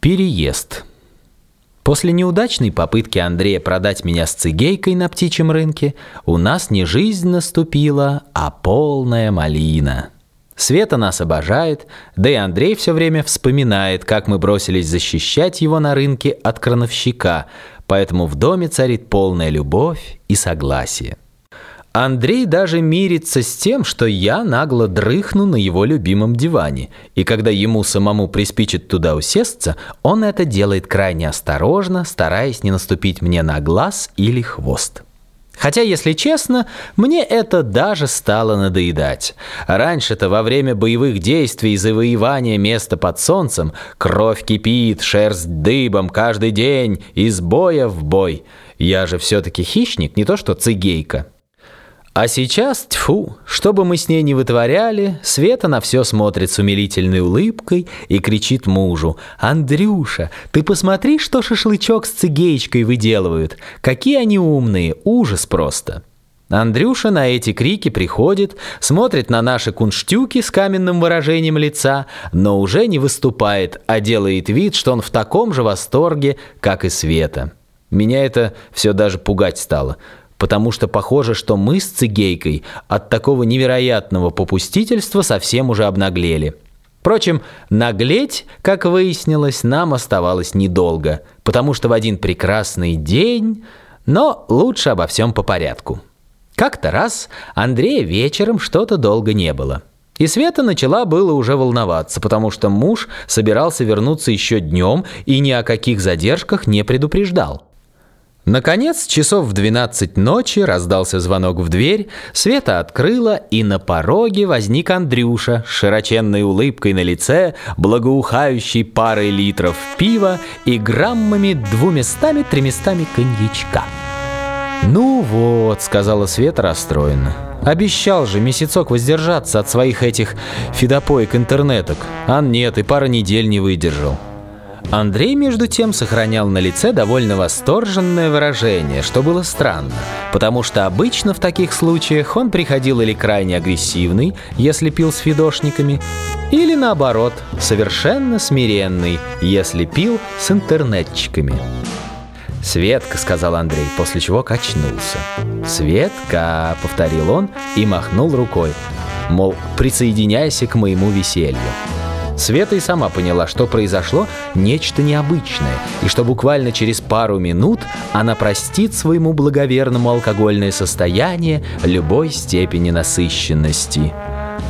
Переезд. После неудачной попытки Андрея продать меня с цигейкой на птичьем рынке, у нас не жизнь наступила, а полная малина. Света нас обожает, да и Андрей все время вспоминает, как мы бросились защищать его на рынке от крановщика, поэтому в доме царит полная любовь и согласие. Андрей даже мирится с тем, что я нагло дрыхну на его любимом диване, и когда ему самому приспичит туда усесться, он это делает крайне осторожно, стараясь не наступить мне на глаз или хвост. Хотя, если честно, мне это даже стало надоедать. Раньше-то во время боевых действий и завоевания места под солнцем кровь кипит, шерсть дыбом каждый день, из боя в бой. Я же все-таки хищник, не то что цигейка. А сейчас, тьфу, что бы мы с ней не вытворяли, Света на все смотрит с умилительной улыбкой и кричит мужу. «Андрюша, ты посмотри, что шашлычок с цигеечкой выделывают. Какие они умные, ужас просто!» Андрюша на эти крики приходит, смотрит на наши кунштюки с каменным выражением лица, но уже не выступает, а делает вид, что он в таком же восторге, как и Света. Меня это все даже пугать стало потому что похоже, что мы с Цигейкой от такого невероятного попустительства совсем уже обнаглели. Впрочем, наглеть, как выяснилось, нам оставалось недолго, потому что в один прекрасный день, но лучше обо всем по порядку. Как-то раз Андрея вечером что-то долго не было. И Света начала было уже волноваться, потому что муж собирался вернуться еще днем и ни о каких задержках не предупреждал. Наконец, часов в 12 ночи раздался звонок в дверь, Света открыла, и на пороге возник Андрюша с широченной улыбкой на лице, благоухающий парой литров пива и граммами двуместами-треместами коньячка. «Ну вот», — сказала Света расстроенно. «Обещал же месяцок воздержаться от своих этих фидопоек интернеток, а нет, и пара недель не выдержал». Андрей, между тем, сохранял на лице довольно восторженное выражение, что было странно, потому что обычно в таких случаях он приходил или крайне агрессивный, если пил с фидошниками, или наоборот, совершенно смиренный, если пил с интернетчиками. «Светка», — сказал Андрей, после чего качнулся. «Светка», — повторил он и махнул рукой, мол, присоединяйся к моему веселью. Света и сама поняла, что произошло нечто необычное, и что буквально через пару минут она простит своему благоверному алкогольное состояние любой степени насыщенности.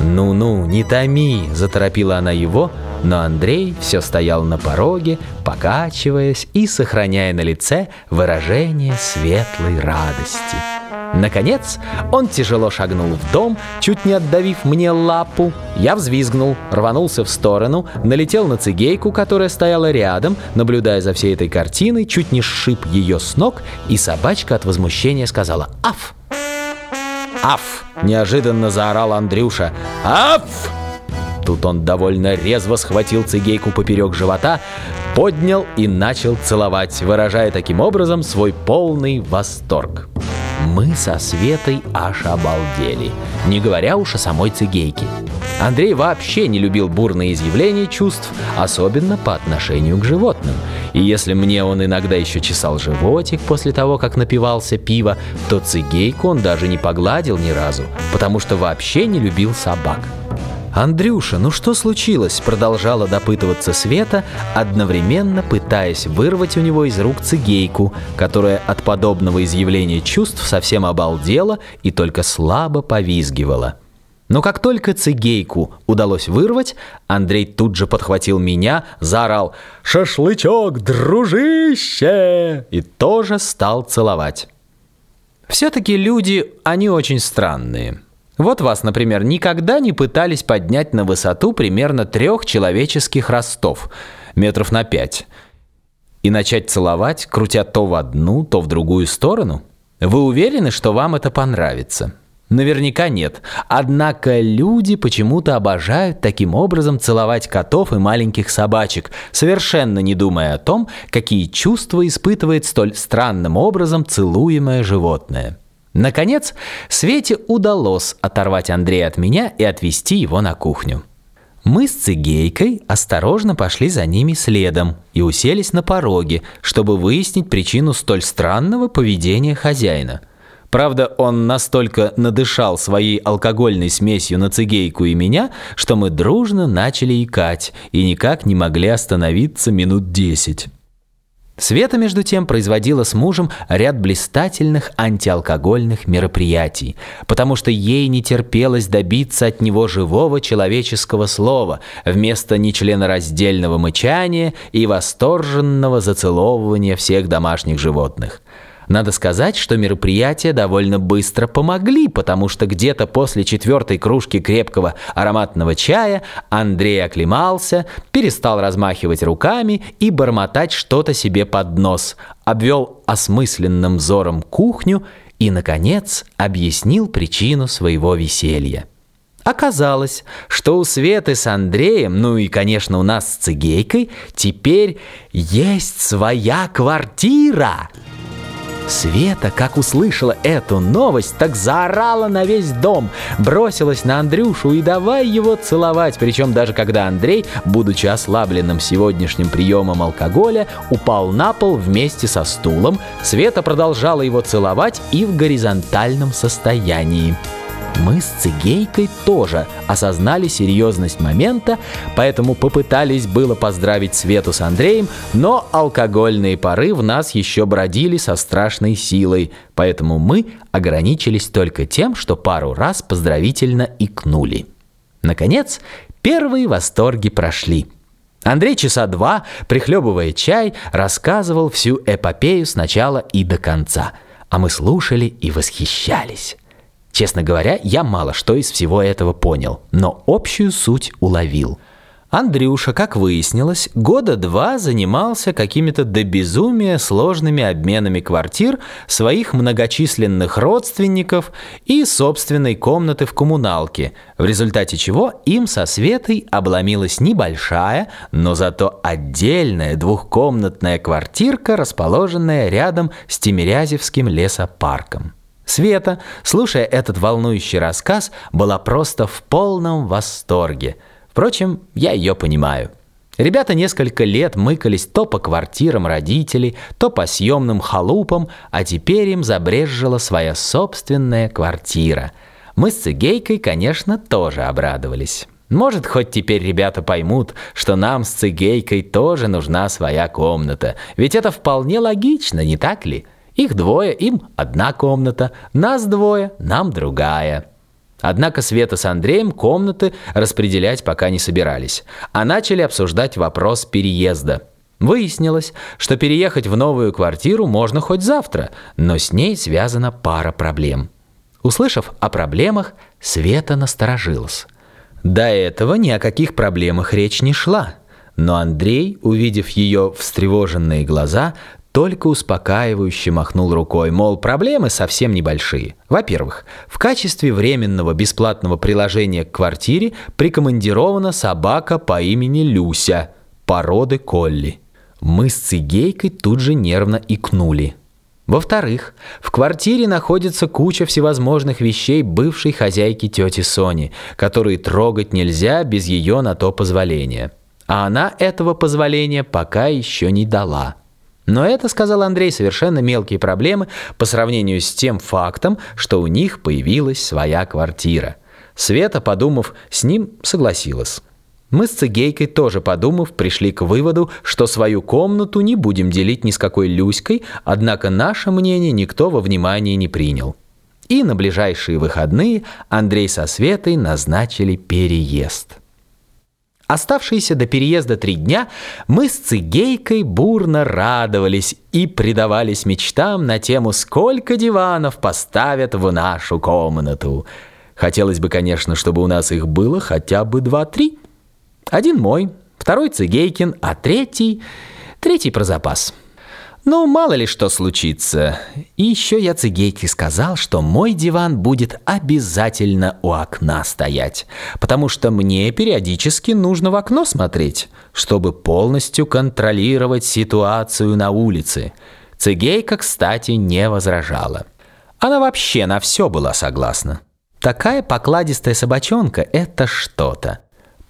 «Ну-ну, не томи!» – заторопила она его, но Андрей все стоял на пороге, покачиваясь и сохраняя на лице выражение светлой радости. Наконец, он тяжело шагнул в дом, чуть не отдавив мне лапу. Я взвизгнул, рванулся в сторону, налетел на цигейку, которая стояла рядом, наблюдая за всей этой картиной, чуть не сшиб ее с ног, и собачка от возмущения сказала «Аф!». «Аф!» – неожиданно заорал Андрюша. «Аф!» Тут он довольно резво схватил цигейку поперек живота, поднял и начал целовать, выражая таким образом свой полный восторг. Мы со Светой аж обалдели, не говоря уж о самой цигейке. Андрей вообще не любил бурные изъявления чувств, особенно по отношению к животным. И если мне он иногда еще чесал животик после того, как напивался пива, то цигейку он даже не погладил ни разу, потому что вообще не любил собак. «Андрюша, ну что случилось?» – продолжала допытываться Света, одновременно пытаясь вырвать у него из рук цигейку, которая от подобного изъявления чувств совсем обалдела и только слабо повизгивала. Но как только цигейку удалось вырвать, Андрей тут же подхватил меня, заорал «Шашлычок, дружище!» и тоже стал целовать. Все-таки люди, они очень странные – вот вас, например, никогда не пытались поднять на высоту примерно трех человеческих ростов, метров на пять, и начать целовать, крутя то в одну, то в другую сторону? Вы уверены, что вам это понравится? Наверняка нет. Однако люди почему-то обожают таким образом целовать котов и маленьких собачек, совершенно не думая о том, какие чувства испытывает столь странным образом целуемое животное. Наконец, Свете удалось оторвать Андрея от меня и отвезти его на кухню. Мы с Цигейкой осторожно пошли за ними следом и уселись на пороге, чтобы выяснить причину столь странного поведения хозяина. Правда, он настолько надышал своей алкогольной смесью на Цигейку и меня, что мы дружно начали икать и никак не могли остановиться минут десять. Света, между тем, производила с мужем ряд блистательных антиалкогольных мероприятий, потому что ей не терпелось добиться от него живого человеческого слова вместо нечленораздельного мычания и восторженного зацеловывания всех домашних животных. Надо сказать, что мероприятия довольно быстро помогли, потому что где-то после четвертой кружки крепкого ароматного чая Андрей оклемался, перестал размахивать руками и бормотать что-то себе под нос, обвел осмысленным взором кухню и, наконец, объяснил причину своего веселья. Оказалось, что у Светы с Андреем, ну и, конечно, у нас с Цигейкой, теперь есть своя квартира – Света, как услышала эту новость, так заорала на весь дом, бросилась на Андрюшу и давай его целовать, причем даже когда Андрей, будучи ослабленным сегодняшним приемом алкоголя, упал на пол вместе со стулом, Света продолжала его целовать и в горизонтальном состоянии. Мы с Цигейкой тоже осознали серьезность момента, поэтому попытались было поздравить Свету с Андреем, но алкогольные пары в нас еще бродили со страшной силой, поэтому мы ограничились только тем, что пару раз поздравительно икнули. Наконец, первые восторги прошли. Андрей часа два, прихлебывая чай, рассказывал всю эпопею сначала и до конца, а мы слушали и восхищались. Честно говоря, я мало что из всего этого понял, но общую суть уловил. Андрюша, как выяснилось, года два занимался какими-то до безумия сложными обменами квартир своих многочисленных родственников и собственной комнаты в коммуналке, в результате чего им со Светой обломилась небольшая, но зато отдельная двухкомнатная квартирка, расположенная рядом с Тимирязевским лесопарком. Света, слушая этот волнующий рассказ, была просто в полном восторге. Впрочем, я ее понимаю. Ребята несколько лет мыкались то по квартирам родителей, то по съемным халупам, а теперь им забрежжила своя собственная квартира. Мы с Цигейкой, конечно, тоже обрадовались. Может, хоть теперь ребята поймут, что нам с Цигейкой тоже нужна своя комната. Ведь это вполне логично, не так ли? Их двое, им одна комната, нас двое, нам другая. Однако Света с Андреем комнаты распределять пока не собирались, а начали обсуждать вопрос переезда. Выяснилось, что переехать в новую квартиру можно хоть завтра, но с ней связана пара проблем. Услышав о проблемах, Света насторожилась. До этого ни о каких проблемах речь не шла. Но Андрей, увидев ее встревоженные глаза, только успокаивающе махнул рукой, мол, проблемы совсем небольшие. Во-первых, в качестве временного бесплатного приложения к квартире прикомандирована собака по имени Люся, породы Колли. Мы с Цигейкой тут же нервно икнули. Во-вторых, в квартире находится куча всевозможных вещей бывшей хозяйки тети Сони, которые трогать нельзя без ее на то позволения. А она этого позволения пока еще не дала. Но это, сказал Андрей, совершенно мелкие проблемы по сравнению с тем фактом, что у них появилась своя квартира. Света, подумав, с ним согласилась. Мы с Цигейкой, тоже подумав, пришли к выводу, что свою комнату не будем делить ни с какой Люськой, однако наше мнение никто во внимание не принял. И на ближайшие выходные Андрей со Светой назначили переезд. Оставшиеся до переезда три дня мы с Цигейкой бурно радовались и предавались мечтам на тему, сколько диванов поставят в нашу комнату. Хотелось бы, конечно, чтобы у нас их было хотя бы два-три. Один мой, второй Цигейкин, а третий... Третий про запас. Ну, мало ли что случится. И еще я Цигейке сказал, что мой диван будет обязательно у окна стоять, потому что мне периодически нужно в окно смотреть, чтобы полностью контролировать ситуацию на улице. Цигейка, кстати, не возражала. Она вообще на все была согласна. Такая покладистая собачонка – это что-то.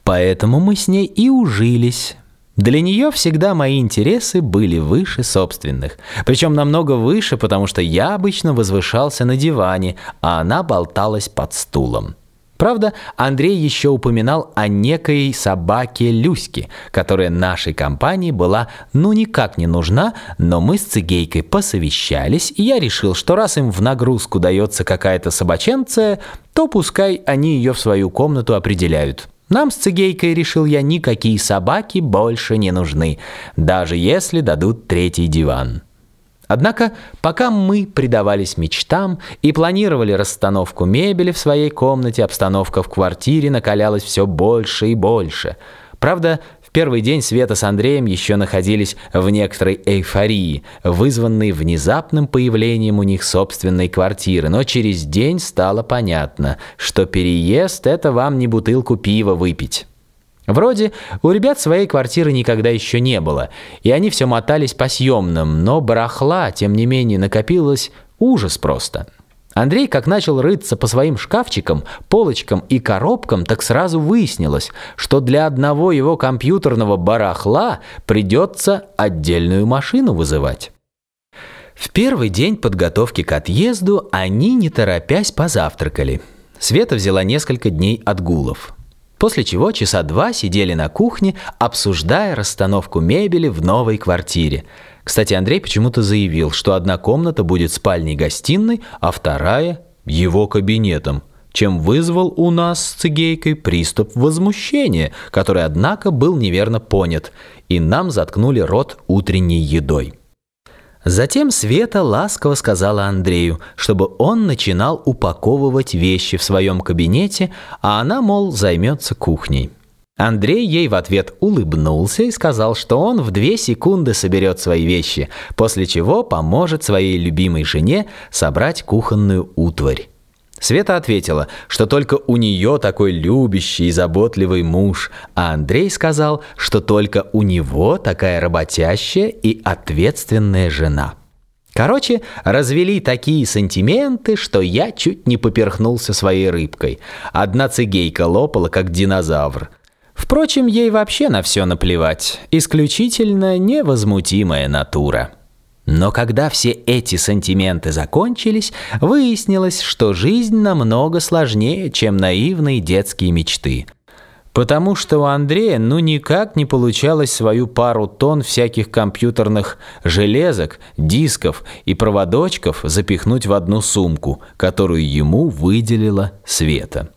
Поэтому мы с ней и ужились. Для нее всегда мои интересы были выше собственных. Причем намного выше, потому что я обычно возвышался на диване, а она болталась под стулом. Правда, Андрей еще упоминал о некой собаке Люське, которая нашей компании была ну никак не нужна, но мы с Цигейкой посовещались, и я решил, что раз им в нагрузку дается какая-то собаченция, то пускай они ее в свою комнату определяют. Нам с Цигейкой, решил я, никакие собаки больше не нужны, даже если дадут третий диван. Однако, пока мы предавались мечтам и планировали расстановку мебели в своей комнате, обстановка в квартире накалялась все больше и больше. Правда, первый день Света с Андреем еще находились в некоторой эйфории, вызванной внезапным появлением у них собственной квартиры, но через день стало понятно, что переезд – это вам не бутылку пива выпить. Вроде у ребят своей квартиры никогда еще не было, и они все мотались по съемным, но барахла, тем не менее, накопилось ужас просто. Андрей, как начал рыться по своим шкафчикам, полочкам и коробкам, так сразу выяснилось, что для одного его компьютерного барахла придется отдельную машину вызывать. В первый день подготовки к отъезду они, не торопясь, позавтракали. Света взяла несколько дней отгулов. После чего часа два сидели на кухне, обсуждая расстановку мебели в новой квартире. Кстати, Андрей почему-то заявил, что одна комната будет спальней-гостиной, а вторая – его кабинетом, чем вызвал у нас с Цигейкой приступ возмущения, который, однако, был неверно понят, и нам заткнули рот утренней едой. Затем Света ласково сказала Андрею, чтобы он начинал упаковывать вещи в своем кабинете, а она, мол, займется кухней. Андрей ей в ответ улыбнулся и сказал, что он в две секунды соберет свои вещи, после чего поможет своей любимой жене собрать кухонную утварь. Света ответила, что только у нее такой любящий и заботливый муж, а Андрей сказал, что только у него такая работящая и ответственная жена. Короче, развели такие сантименты, что я чуть не поперхнулся своей рыбкой. Одна цигейка лопала, как динозавр. Впрочем, ей вообще на все наплевать. Исключительно невозмутимая натура. Но когда все эти сантименты закончились, выяснилось, что жизнь намного сложнее, чем наивные детские мечты. Потому что у Андрея ну никак не получалось свою пару тонн всяких компьютерных железок, дисков и проводочков запихнуть в одну сумку, которую ему выделила Света.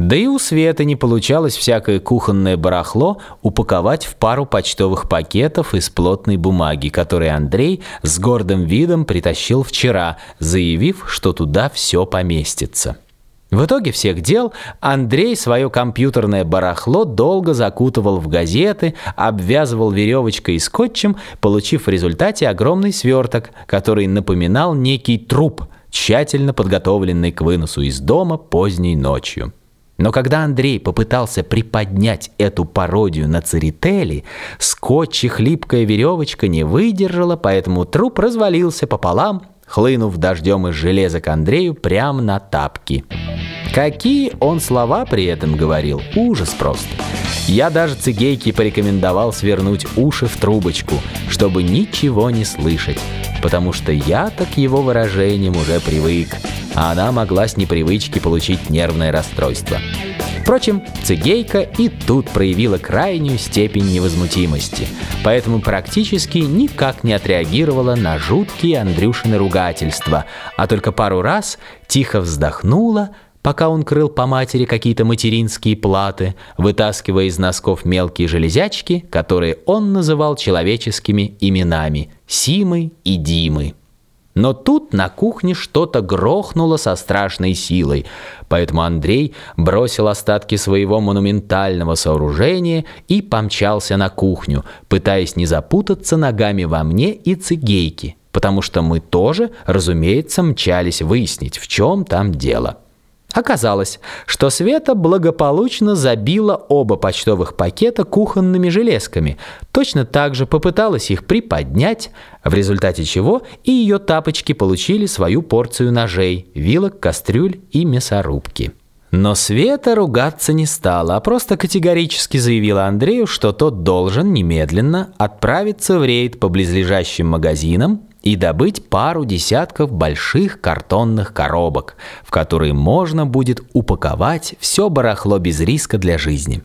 Да и у Светы не получалось всякое кухонное барахло упаковать в пару почтовых пакетов из плотной бумаги, которые Андрей с гордым видом притащил вчера, заявив, что туда все поместится. В итоге всех дел Андрей свое компьютерное барахло долго закутывал в газеты, обвязывал веревочкой и скотчем, получив в результате огромный сверток, который напоминал некий труп, тщательно подготовленный к выносу из дома поздней ночью. Но когда Андрей попытался приподнять эту пародию на Церетели, скотч и хлипкая веревочка не выдержала, поэтому труп развалился пополам, хлынув дождем из железа к Андрею прямо на тапки. Какие он слова при этом говорил, ужас просто. Я даже цигейке порекомендовал свернуть уши в трубочку, чтобы ничего не слышать, потому что я так его выражением уже привык а она могла с непривычки получить нервное расстройство. Впрочем, Цигейка и тут проявила крайнюю степень невозмутимости, поэтому практически никак не отреагировала на жуткие Андрюшины ругательства, а только пару раз тихо вздохнула, пока он крыл по матери какие-то материнские платы, вытаскивая из носков мелкие железячки, которые он называл человеческими именами – Симы и Димы. Но тут на кухне что-то грохнуло со страшной силой, поэтому Андрей бросил остатки своего монументального сооружения и помчался на кухню, пытаясь не запутаться ногами во мне и цигейке, потому что мы тоже, разумеется, мчались выяснить, в чем там дело. Оказалось, что Света благополучно забила оба почтовых пакета кухонными железками, точно так же попыталась их приподнять, в результате чего и ее тапочки получили свою порцию ножей, вилок, кастрюль и мясорубки. Но Света ругаться не стала, а просто категорически заявила Андрею, что тот должен немедленно отправиться в рейд по близлежащим магазинам и добыть пару десятков больших картонных коробок, в которые можно будет упаковать все барахло без риска для жизни.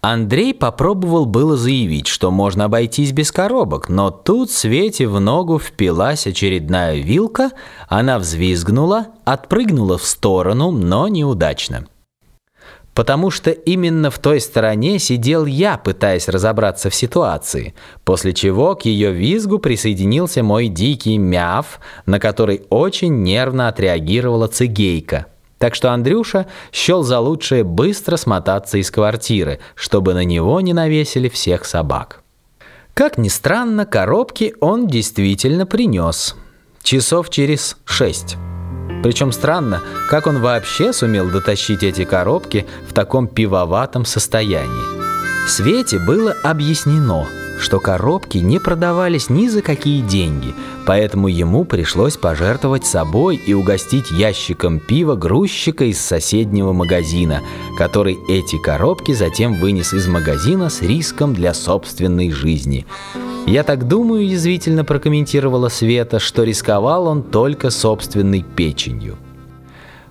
Андрей попробовал было заявить, что можно обойтись без коробок, но тут Свете в ногу впилась очередная вилка, она взвизгнула, отпрыгнула в сторону, но неудачно. Потому что именно в той стороне сидел я, пытаясь разобраться в ситуации, после чего к ее визгу присоединился мой дикий мяв, на который очень нервно отреагировала цигейка – так что Андрюша счел за лучшее быстро смотаться из квартиры, чтобы на него не навесили всех собак. Как ни странно, коробки он действительно принес. Часов через шесть. Причем странно, как он вообще сумел дотащить эти коробки в таком пивоватом состоянии. Свете было объяснено – что коробки не продавались ни за какие деньги, поэтому ему пришлось пожертвовать собой и угостить ящиком пива грузчика из соседнего магазина, который эти коробки затем вынес из магазина с риском для собственной жизни. «Я так думаю», – язвительно прокомментировала Света, что рисковал он только собственной печенью.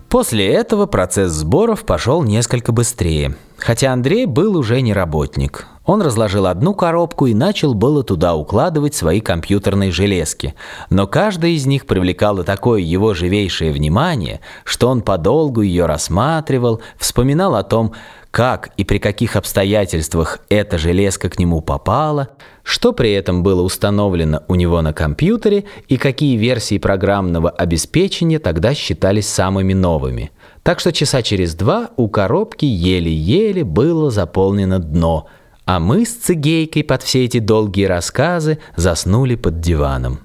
После этого процесс сборов пошел несколько быстрее, хотя Андрей был уже не работник. Он разложил одну коробку и начал было туда укладывать свои компьютерные железки. Но каждая из них привлекала такое его живейшее внимание, что он подолгу ее рассматривал, вспоминал о том, как и при каких обстоятельствах эта железка к нему попала, что при этом было установлено у него на компьютере и какие версии программного обеспечения тогда считались самыми новыми. Так что часа через два у коробки еле-еле было заполнено дно – а мы с Цигейкой под все эти долгие рассказы заснули под диваном.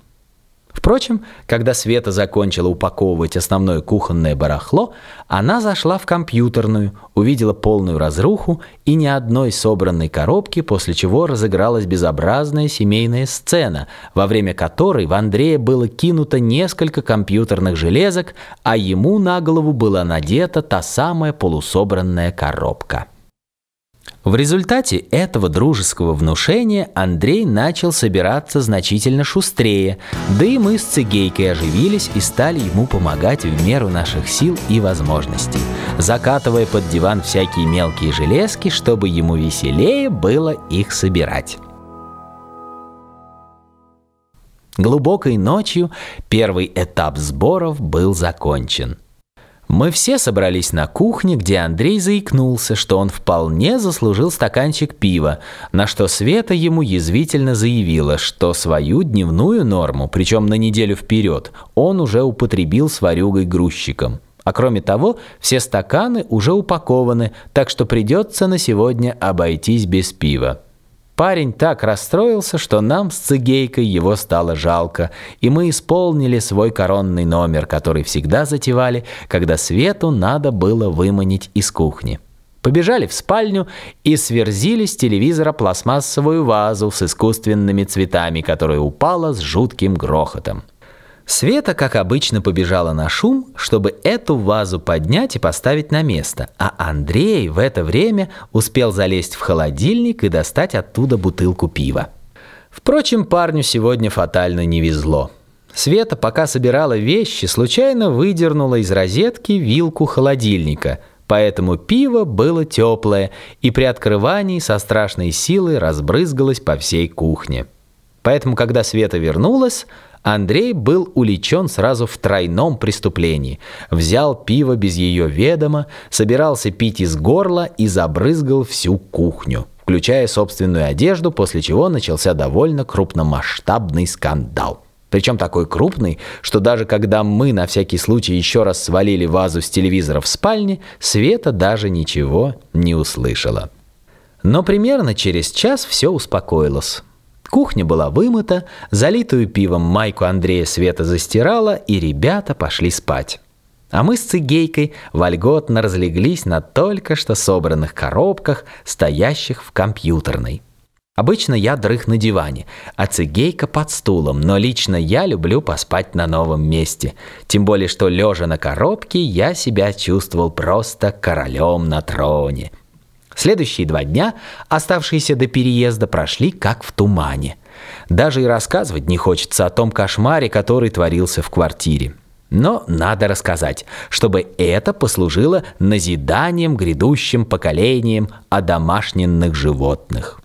Впрочем, когда Света закончила упаковывать основное кухонное барахло, она зашла в компьютерную, увидела полную разруху и ни одной собранной коробки, после чего разыгралась безобразная семейная сцена, во время которой в Андрея было кинуто несколько компьютерных железок, а ему на голову была надета та самая полусобранная коробка. В результате этого дружеского внушения Андрей начал собираться значительно шустрее, да и мы с Цигейкой оживились и стали ему помогать в меру наших сил и возможностей, закатывая под диван всякие мелкие железки, чтобы ему веселее было их собирать. Глубокой ночью первый этап сборов был закончен – мы все собрались на кухне, где Андрей заикнулся, что он вполне заслужил стаканчик пива, на что Света ему язвительно заявила, что свою дневную норму, причем на неделю вперед, он уже употребил с варюгой-грузчиком. А кроме того, все стаканы уже упакованы, так что придется на сегодня обойтись без пива. Парень так расстроился, что нам с Цигейкой его стало жалко, и мы исполнили свой коронный номер, который всегда затевали, когда Свету надо было выманить из кухни. Побежали в спальню и сверзили с телевизора пластмассовую вазу с искусственными цветами, которая упала с жутким грохотом. Света, как обычно, побежала на шум, чтобы эту вазу поднять и поставить на место, а Андрей в это время успел залезть в холодильник и достать оттуда бутылку пива. Впрочем, парню сегодня фатально не везло. Света, пока собирала вещи, случайно выдернула из розетки вилку холодильника, поэтому пиво было теплое и при открывании со страшной силой разбрызгалось по всей кухне. Поэтому, когда Света вернулась, Андрей был уличен сразу в тройном преступлении. Взял пиво без ее ведома, собирался пить из горла и забрызгал всю кухню, включая собственную одежду, после чего начался довольно крупномасштабный скандал. Причем такой крупный, что даже когда мы на всякий случай еще раз свалили вазу с телевизора в спальне, Света даже ничего не услышала. Но примерно через час все успокоилось. Кухня была вымыта, залитую пивом майку Андрея Света застирала, и ребята пошли спать. А мы с Цигейкой вольготно разлеглись на только что собранных коробках, стоящих в компьютерной. Обычно я дрых на диване, а цигейка под стулом, но лично я люблю поспать на новом месте. Тем более, что лежа на коробке, я себя чувствовал просто королем на троне. Следующие два дня, оставшиеся до переезда, прошли как в тумане. Даже и рассказывать не хочется о том кошмаре, который творился в квартире. Но надо рассказать, чтобы это послужило назиданием грядущим поколениям одомашненных животных.